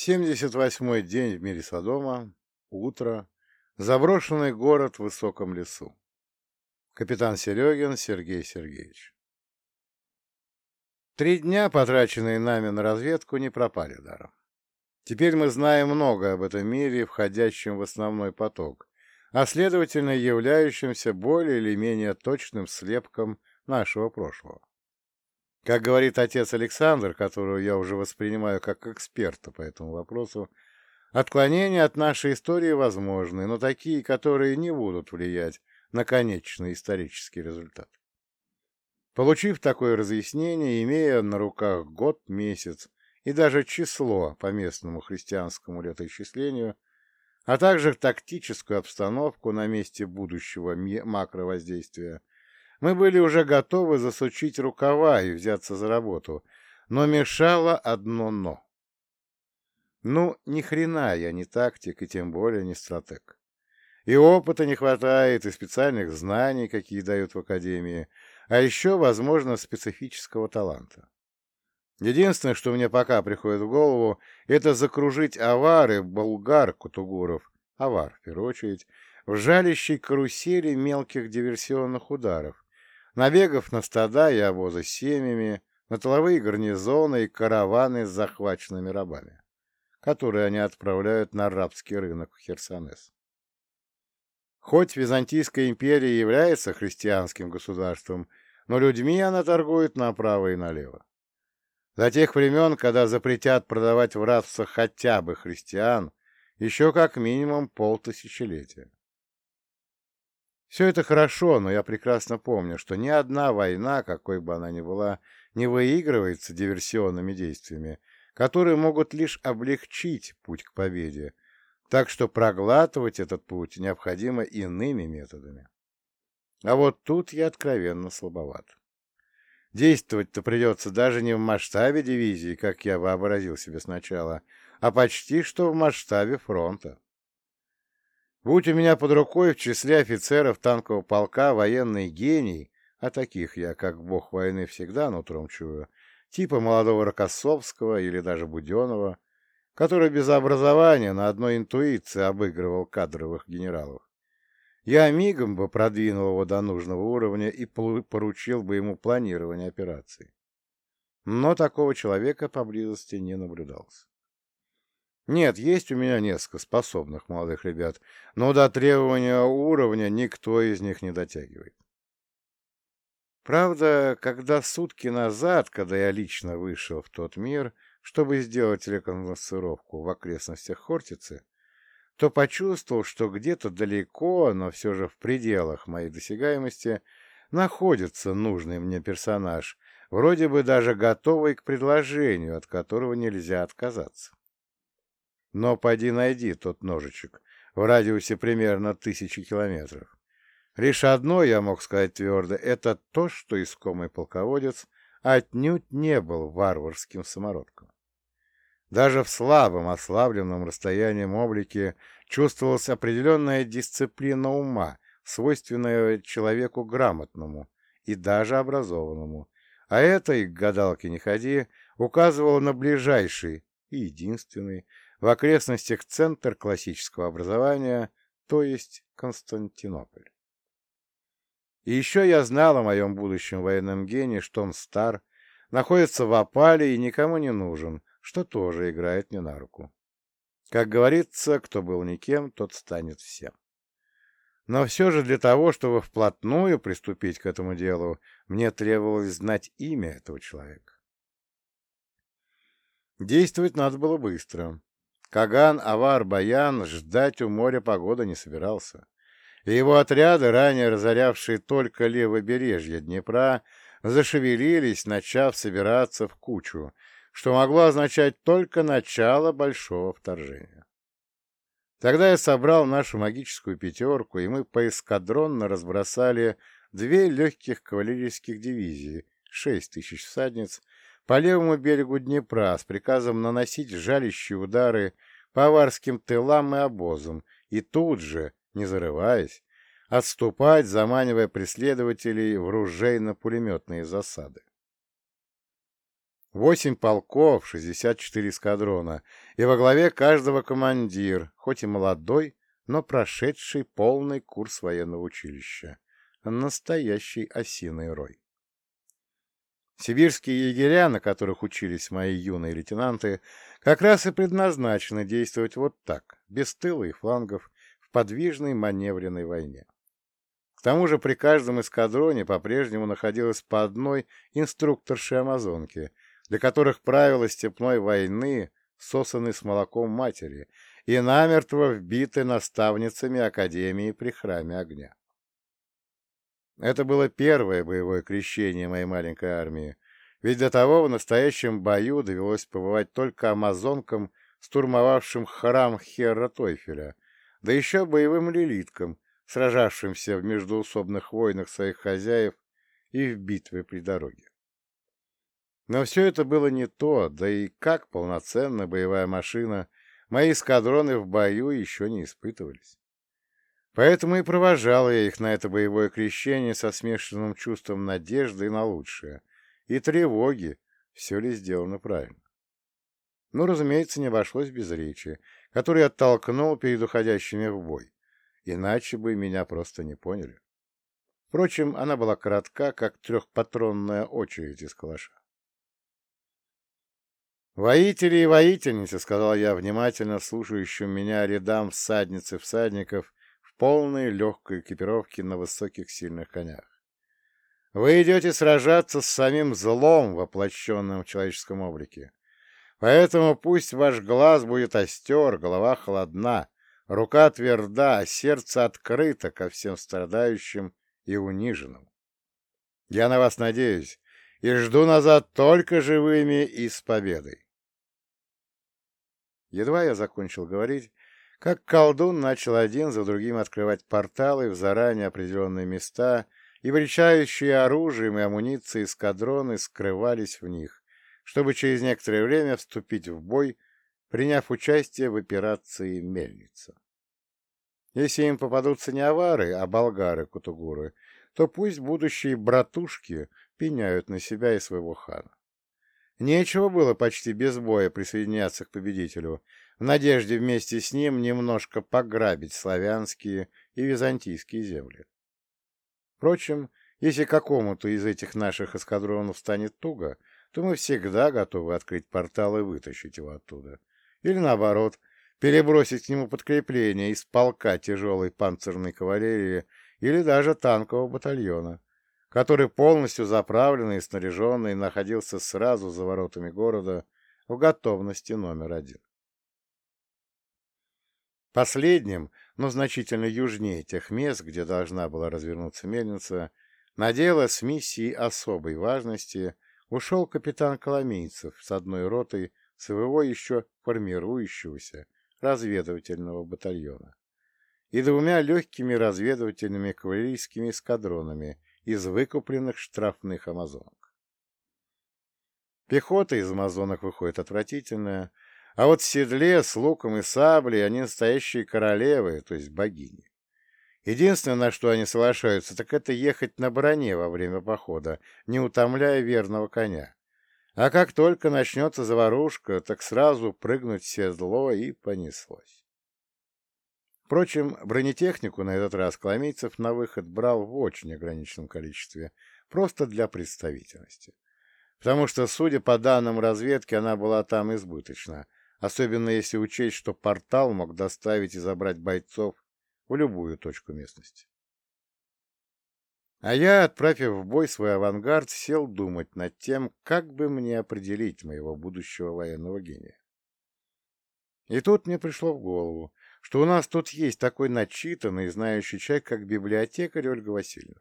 Семьдесят восьмой день в мире Содома. Утро. Заброшенный город в высоком лесу. Капитан Серегин Сергей Сергеевич. Три дня, потраченные нами на разведку, не пропали даром. Теперь мы знаем много об этом мире, входящем в основной поток, а следовательно являющимся более или менее точным слепком нашего прошлого. Как говорит отец Александр, которого я уже воспринимаю как эксперта по этому вопросу, отклонения от нашей истории возможны, но такие, которые не будут влиять на конечный исторический результат. Получив такое разъяснение, имея на руках год, месяц и даже число по местному христианскому летоисчислению, а также тактическую обстановку на месте будущего макровоздействия, мы были уже готовы засучить рукава и взяться за работу, но мешало одно «но». Ну, ни хрена я не тактик и тем более не стратег. И опыта не хватает, и специальных знаний, какие дают в академии, а еще, возможно, специфического таланта. Единственное, что мне пока приходит в голову, это закружить авары болгар Кутугуров, авар, в первую очередь, в жалящей карусели мелких диверсионных ударов, набегов на стада и обозы с семьями, на тыловые гарнизоны и караваны с захваченными рабами, которые они отправляют на арабский рынок в Херсонес. Хоть Византийская империя является христианским государством, но людьми она торгует направо и налево. До тех времен, когда запретят продавать в рабство хотя бы христиан, еще как минимум полтысячелетия. Все это хорошо, но я прекрасно помню, что ни одна война, какой бы она ни была, не выигрывается диверсионными действиями, которые могут лишь облегчить путь к победе, так что проглатывать этот путь необходимо иными методами. А вот тут я откровенно слабоват. Действовать-то придется даже не в масштабе дивизии, как я вообразил себе сначала, а почти что в масштабе фронта. Будь у меня под рукой в числе офицеров танкового полка военный гений, а таких я, как бог войны, всегда нутром чую, типа молодого Рокоссовского или даже Буденова, который без образования на одной интуиции обыгрывал кадровых генералов. Я мигом бы продвинул его до нужного уровня и поручил бы ему планирование операции. Но такого человека поблизости не наблюдалось. Нет, есть у меня несколько способных молодых ребят, но до требования уровня никто из них не дотягивает. Правда, когда сутки назад, когда я лично вышел в тот мир, чтобы сделать реконструкцировку в окрестностях Хортицы, то почувствовал, что где-то далеко, но все же в пределах моей досягаемости, находится нужный мне персонаж, вроде бы даже готовый к предложению, от которого нельзя отказаться. Но поди найди тот ножичек в радиусе примерно тысячи километров. Лишь одно я мог сказать твердо — это то, что искомый полководец отнюдь не был варварским самородком. Даже в слабом, ослабленном расстоянием облике чувствовалась определенная дисциплина ума, свойственная человеку грамотному и даже образованному, а это, и к гадалке не ходи, указывало на ближайший и единственный в окрестностях центр классического образования, то есть Константинополь. И еще я знал о моем будущем военном гении, что он стар, находится в опале и никому не нужен, что тоже играет мне на руку. Как говорится, кто был никем, тот станет всем. Но все же для того, чтобы вплотную приступить к этому делу, мне требовалось знать имя этого человека. Действовать надо было быстро. Каган Авар Баян ждать у моря погода не собирался. И его отряды, ранее разорявшие только левобережье Днепра, зашевелились, начав собираться в кучу, что могло означать только начало большого вторжения. Тогда я собрал нашу магическую пятерку, и мы поэскадронно разбросали две легких кавалерийских дивизии, шесть тысяч всадниц, по левому берегу Днепра с приказом наносить жалящие удары по аварским тылам и обозам, и тут же, не зарываясь, отступать, заманивая преследователей в ружейно-пулеметные засады. Восемь полков, 64 эскадрона, и во главе каждого командир, хоть и молодой, но прошедший полный курс военного училища. Настоящий осиный рой. Сибирские егеря, на которых учились мои юные лейтенанты, как раз и предназначены действовать вот так, без тыла и флангов, в подвижной маневренной войне. К тому же при каждом эскадроне по-прежнему находилось по одной инструкторши амазонки, для которых правила степной войны сосаны с молоком матери и намертво вбиты наставницами Академии при храме огня. Это было первое боевое крещение моей маленькой армии, ведь до того в настоящем бою довелось побывать только амазонкам, штурмовавшим храм Херра Тойфеля, да еще боевым лилиткам, сражавшимся в междуусобных войнах своих хозяев и в битве при дороге. Но все это было не то, да и как полноценная боевая машина мои эскадроны в бою еще не испытывались. Поэтому и провожал я их на это боевое крещение со смешанным чувством надежды на лучшее и тревоги, все ли сделано правильно. Ну, разумеется, не обошлось без речи, который оттолкнул перед уходящими в бой, иначе бы меня просто не поняли. Впрочем, она была коротка, как трехпатронная очередь из калаша. «Воители и воительницы», — сказал я внимательно слушающим меня рядам всадниц и всадников полной легкой экипировке на высоких сильных конях. «Вы идете сражаться с самим злом, воплощенным в человеческом облике. Поэтому пусть ваш глаз будет остер, голова холодна, рука тверда, а сердце открыто ко всем страдающим и униженным. Я на вас надеюсь и жду назад только живыми и с победой. Едва я закончил говорить, как колдун начал один за другим открывать порталы в заранее определенные места, и вречающие оружием и амуницией эскадроны скрывались в них, чтобы через некоторое время вступить в бой, приняв участие в операции «Мельница». Если им попадутся не авары, а болгары-кутугуры, то пусть будущие братушки пеняют на себя и своего хана. Нечего было почти без боя присоединяться к победителю, в надежде вместе с ним немножко пограбить славянские и византийские земли. Впрочем, если какому-то из этих наших эскадронов станет туго, то мы всегда готовы открыть портал и вытащить его оттуда. Или наоборот, перебросить к нему подкрепление из полка тяжелой панцирной кавалерии или даже танкового батальона, который полностью заправленный и снаряженный находился сразу за воротами города в готовности номер один. Последним, но значительно южнее тех мест, где должна была развернуться мельница, на дело с миссией особой важности ушел капитан Коломейцев с одной ротой своего еще формирующегося разведывательного батальона и двумя легкими разведывательными кавалерийскими эскадронами из выкупленных штрафных амазонок. Пехота из амазонок выходит отвратительная, а вот в седле с луком и саблей они настоящие королевы, то есть богини. Единственное, на что они соглашаются, так это ехать на броне во время похода, не утомляя верного коня. А как только начнется заварушка, так сразу прыгнуть в седло и понеслось. Впрочем, бронетехнику на этот раз Коломейцев на выход брал в очень ограниченном количестве, просто для представительности. Потому что, судя по данным разведки, она была там избыточна, особенно если учесть, что портал мог доставить и забрать бойцов в любую точку местности. А я, отправив в бой свой авангард, сел думать над тем, как бы мне определить моего будущего военного гения. И тут мне пришло в голову, что у нас тут есть такой начитанный знающий человек, как библиотекарь Ольга Васильевна.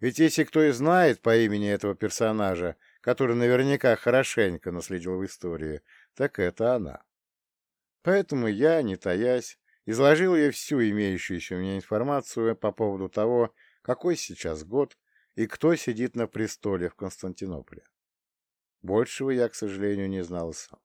Ведь если кто и знает по имени этого персонажа, который наверняка хорошенько наследил в истории, так это она. Поэтому я, не таясь, изложил ей всю имеющуюся у меня информацию по поводу того, какой сейчас год и кто сидит на престоле в Константинополе. Большего я, к сожалению, не знал сам.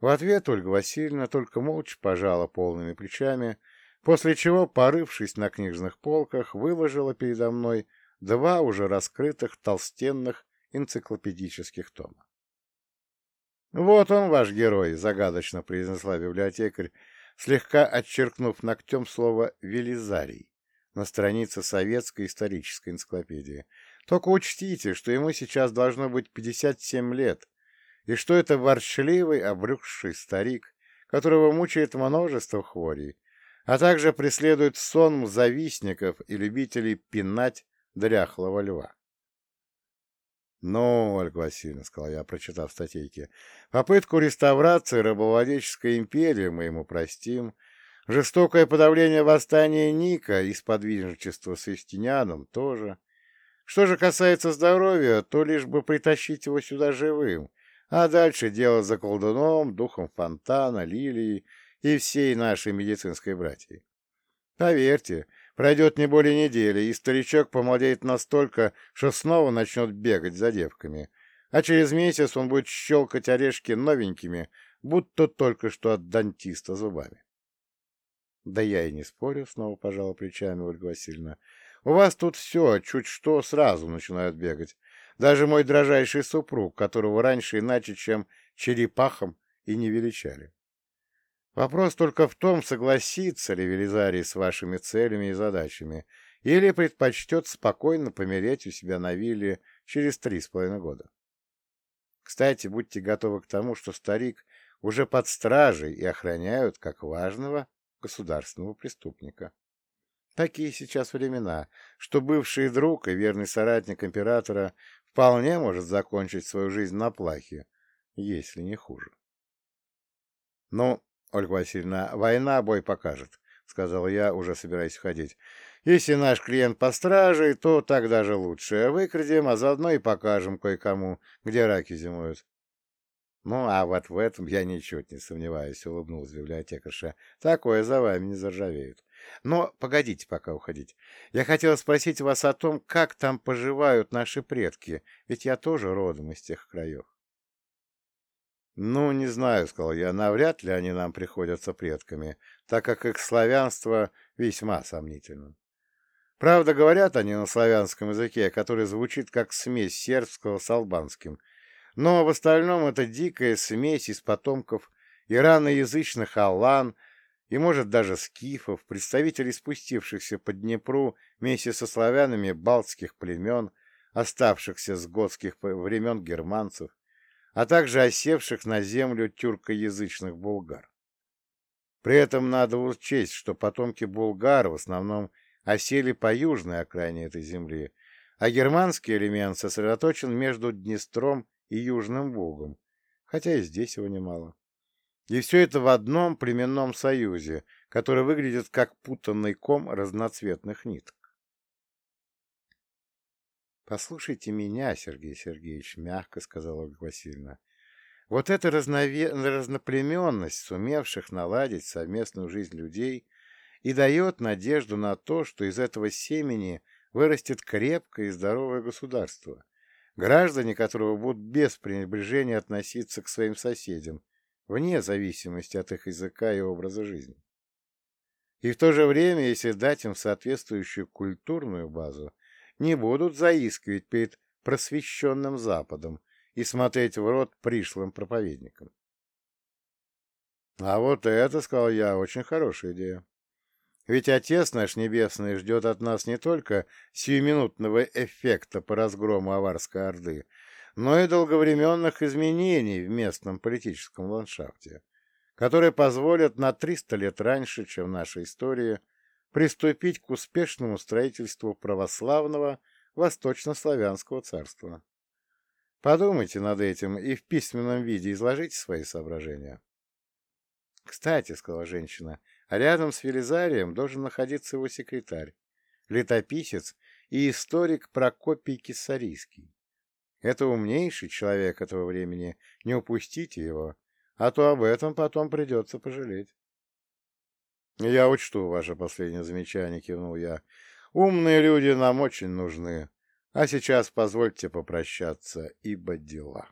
В ответ Ольга Васильевна только молча пожала полными плечами, после чего, порывшись на книжных полках, выложила передо мной два уже раскрытых толстенных энциклопедических тома. Вот он, ваш герой, загадочно произнесла библиотекарь, слегка отчеркнув ногтем слово «велизарий» на странице советской исторической энциклопедии. Только учтите, что ему сейчас должно быть 57 лет, и что это ворчливый, обрюкший старик, которого мучает множество хворей, а также преследует сон завистников и любителей пинать дряхлого льва. «Ну, Ольга Васильевна, — сказал я, прочитав статейки, — попытку реставрации рабовладельческой империи мы ему простим, жестокое подавление восстания Ника и сподвижничество с Истиняном тоже. Что же касается здоровья, то лишь бы притащить его сюда живым, а дальше дело за колдуном, духом фонтана, лилией и всей нашей медицинской братьей. Поверьте, пройдет не более недели, и старичок помолодеет настолько, что снова начнет бегать за девками, а через месяц он будет щелкать орешки новенькими, будто только что от дантиста зубами. — Да я и не спорю, — снова пожала плечами Ольга Васильевна. — У вас тут все, чуть что, сразу начинают бегать. Даже мой дрожайший супруг, которого раньше иначе, чем черепахом, и не величали. Вопрос только в том, согласится ли Велизарий с вашими целями и задачами, или предпочтет спокойно помереть у себя на вилле через три с половиной года. Кстати, будьте готовы к тому, что старик уже под стражей и охраняют как важного государственного преступника. Такие сейчас времена, что бывший друг и верный соратник императора вполне может закончить свою жизнь на плахе, если не хуже. Ну, Ольга Васильевна, война бой покажет, — сказал я, уже собираясь уходить. Если наш клиент по страже, то так даже лучше. Выкрадем, а заодно и покажем кое-кому, где раки зимуют. Ну, а вот в этом я ничуть не сомневаюсь, — улыбнулась библиотекарша. Такое за вами не заржавеет. Но погодите пока уходить. Я хотела спросить вас о том, как там поживают наши предки, ведь я тоже родом из тех краев. «Ну, не знаю», — сказал я, — «навряд ли они нам приходятся предками, так как их славянство весьма сомнительно. Правда, говорят они на славянском языке, который звучит как смесь сербского с албанским, но в остальном это дикая смесь из потомков ираноязычных аллан и, может, даже скифов, представителей спустившихся по Днепру вместе со славянами балтских племен, оставшихся с готских времен германцев, а также осевших на землю тюркоязычных булгар. При этом надо учесть, что потомки булгар в основном осели по южной окраине этой земли, а германский элемент сосредоточен между Днестром и Южным Бугом, хотя и здесь его немало. И все это в одном племенном союзе, который выглядит как путанный ком разноцветных ниток. «Послушайте меня, Сергей Сергеевич», — мягко сказала Ольга Васильевна. «Вот эта разнове... разноплеменность сумевших наладить совместную жизнь людей и дает надежду на то, что из этого семени вырастет крепкое и здоровое государство, граждане которого будут без пренебрежения относиться к своим соседям, вне зависимости от их языка и образа жизни. И в то же время, если дать им соответствующую культурную базу, не будут заискивать перед просвещенным Западом и смотреть в рот пришлым проповедникам. А вот это, сказал я, очень хорошая идея. Ведь Отец наш Небесный ждет от нас не только сиюминутного эффекта по разгрому Аварской Орды, но и долговременных изменений в местном политическом ландшафте, которые позволят на 300 лет раньше, чем наша история, приступить к успешному строительству православного Восточнославянского царства. Подумайте над этим и в письменном виде изложите свои соображения. «Кстати», — сказала женщина, — «рядом с Велизарием должен находиться его секретарь, летописец и историк Прокопий Киссарийский. Это умнейший человек этого времени, не упустите его, а то об этом потом придется пожалеть». «Я учту ваше последнее замечание», — кивнул я. «Умные люди нам очень нужны. А сейчас позвольте попрощаться, ибо дела».